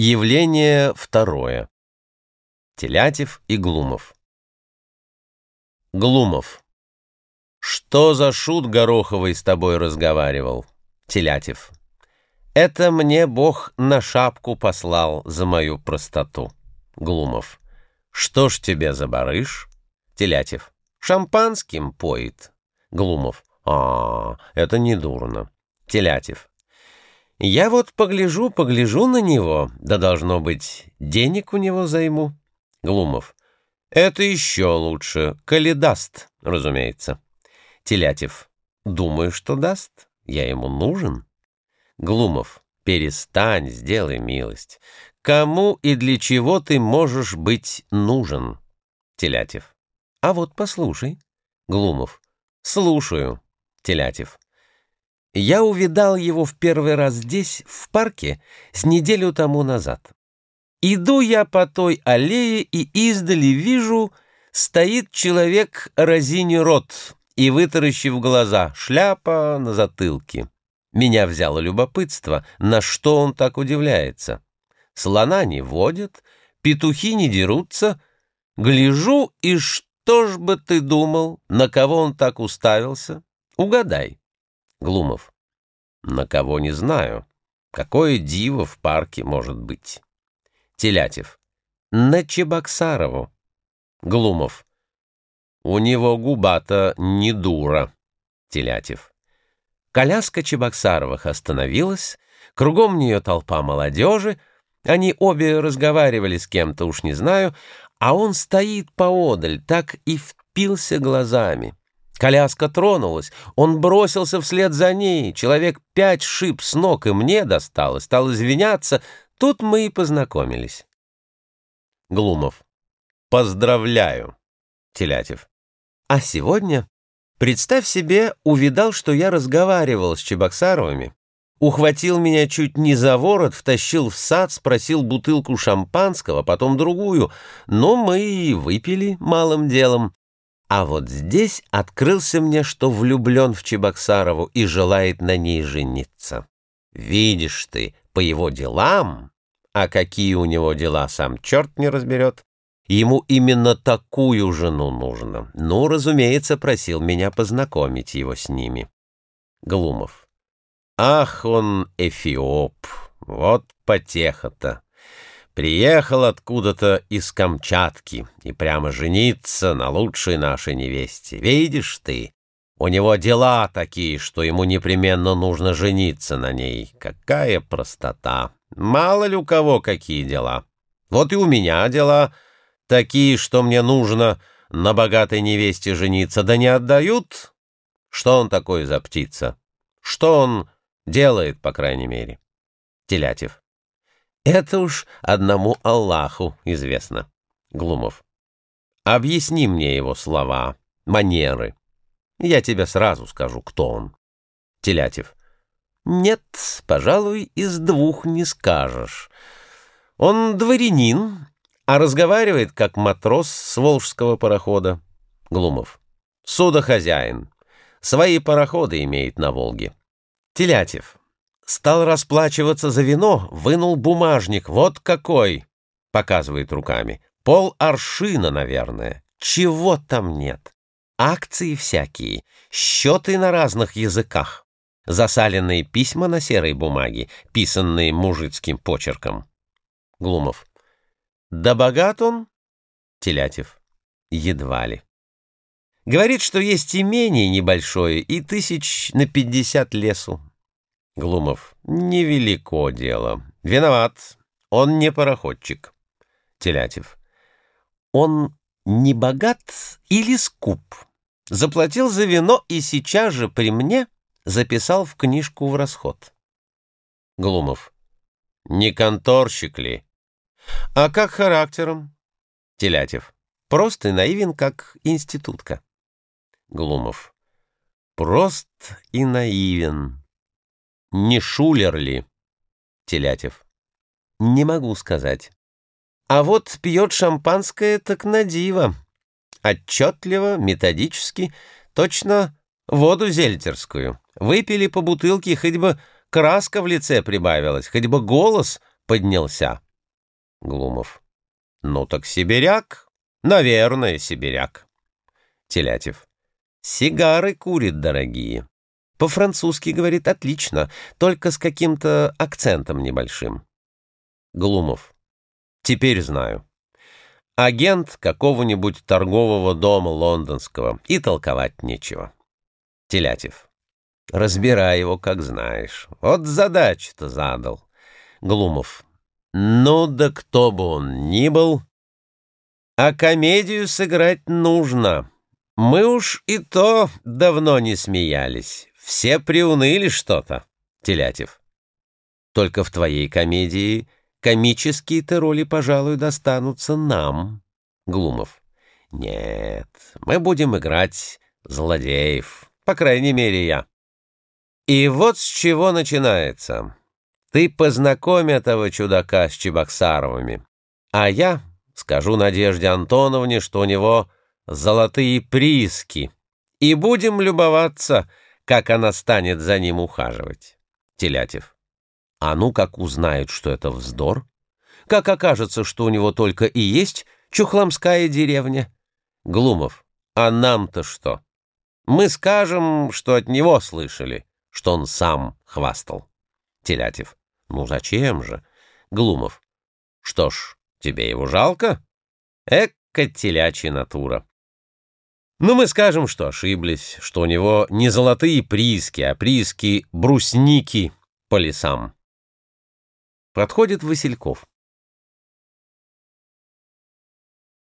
Явление второе. Телятев и Глумов. Глумов. Что за шут Гороховый с тобой разговаривал? Телятев. Это мне Бог на шапку послал за мою простоту. Глумов. Что ж тебе за барыш? Телятев. Шампанским поет. Глумов. А, это не дурно. Телятев. Я вот погляжу, погляжу на него, да должно быть, денег у него займу. Глумов. Это еще лучше, коли даст, разумеется. Телятев. Думаю, что даст. Я ему нужен. Глумов. Перестань, сделай милость. Кому и для чего ты можешь быть нужен? Телятев. А вот послушай. Глумов. Слушаю. Телятев. Я увидал его в первый раз здесь, в парке, с неделю тому назад. Иду я по той аллее и издали вижу, стоит человек разини рот и вытаращив глаза, шляпа на затылке. Меня взяло любопытство, на что он так удивляется. Слона не водят, петухи не дерутся. Гляжу, и что ж бы ты думал, на кого он так уставился? Угадай. Глумов. На кого не знаю. Какое диво в парке может быть? Телятев. На Чебоксарову. Глумов. У него губа-то не дура. Телятев. Коляска Чебоксаровых остановилась, кругом нее толпа молодежи, они обе разговаривали с кем-то, уж не знаю, а он стоит поодаль, так и впился глазами. Коляска тронулась, он бросился вслед за ней, человек пять шип с ног и мне досталось, стал извиняться, тут мы и познакомились. Глумов. Поздравляю. Телятев. А сегодня, представь себе, увидал, что я разговаривал с Чебоксаровыми, ухватил меня чуть не за ворот, втащил в сад, спросил бутылку шампанского, потом другую, но мы и выпили малым делом. А вот здесь открылся мне, что влюблен в Чебоксарову и желает на ней жениться. Видишь ты, по его делам, а какие у него дела сам черт не разберет, ему именно такую жену нужно. Ну, разумеется, просил меня познакомить его с ними. Глумов. Ах, он эфиоп, вот потеха-то. Приехал откуда-то из Камчатки и прямо жениться на лучшей нашей невесте. Видишь ты, у него дела такие, что ему непременно нужно жениться на ней. Какая простота! Мало ли у кого какие дела. Вот и у меня дела такие, что мне нужно на богатой невесте жениться, да не отдают. Что он такой за птица? Что он делает, по крайней мере? Телятев. Это уж одному Аллаху известно. Глумов. Объясни мне его слова, манеры. Я тебе сразу скажу, кто он. Телятев. Нет, пожалуй, из двух не скажешь. Он дворянин, а разговаривает, как матрос с волжского парохода. Глумов. Судохозяин. Свои пароходы имеет на Волге. Телятев. Стал расплачиваться за вино, вынул бумажник. Вот какой! Показывает руками. Пол аршина, наверное. Чего там нет? Акции всякие, счеты на разных языках, засаленные письма на серой бумаге, писанные мужицким почерком. Глумов. Да богат он? Телятев. Едва ли. Говорит, что есть имение небольшое и тысяч на пятьдесят лесу. Глумов. Невелико дело. Виноват. Он не пароходчик. Телятев. Он не богат или скуп? Заплатил за вино и сейчас же при мне записал в книжку в расход. Глумов. Не конторщик ли? А как характером? Телятев. Просто и наивен, как институтка. Глумов. Прост и наивен. Не шулер ли? Телятев. Не могу сказать. А вот пьет шампанское так на диво. Отчетливо, методически, точно воду зельтерскую. Выпили по бутылке, хоть бы краска в лице прибавилась, хоть бы голос поднялся. Глумов. Ну так сибиряк? Наверное, сибиряк. Телятев. Сигары курит дорогие. По-французски говорит отлично, только с каким-то акцентом небольшим. Глумов. Теперь знаю. Агент какого-нибудь торгового дома лондонского, и толковать нечего. Телятев. Разбирай его, как знаешь. Вот задачу-то задал. Глумов. Ну да кто бы он ни был, а комедию сыграть нужно. Мы уж и то давно не смеялись. Все приуныли что-то. Телятев. Только в твоей комедии комические-то роли, пожалуй, достанутся нам. Глумов. Нет, мы будем играть злодеев. По крайней мере, я. И вот с чего начинается. Ты познакомь этого чудака с Чебоксаровыми, а я скажу Надежде Антоновне, что у него золотые прииски, и будем любоваться, как она станет за ним ухаживать. Телятев. А ну как узнают, что это вздор? Как окажется, что у него только и есть чухламская деревня? Глумов. А нам-то что? Мы скажем, что от него слышали, что он сам хвастал. Телятев. Ну зачем же? Глумов. Что ж, тебе его жалко? Эка телячья натура. Ну, мы скажем, что ошиблись, что у него не золотые прииски, а прииски брусники по лесам. Подходит Васильков.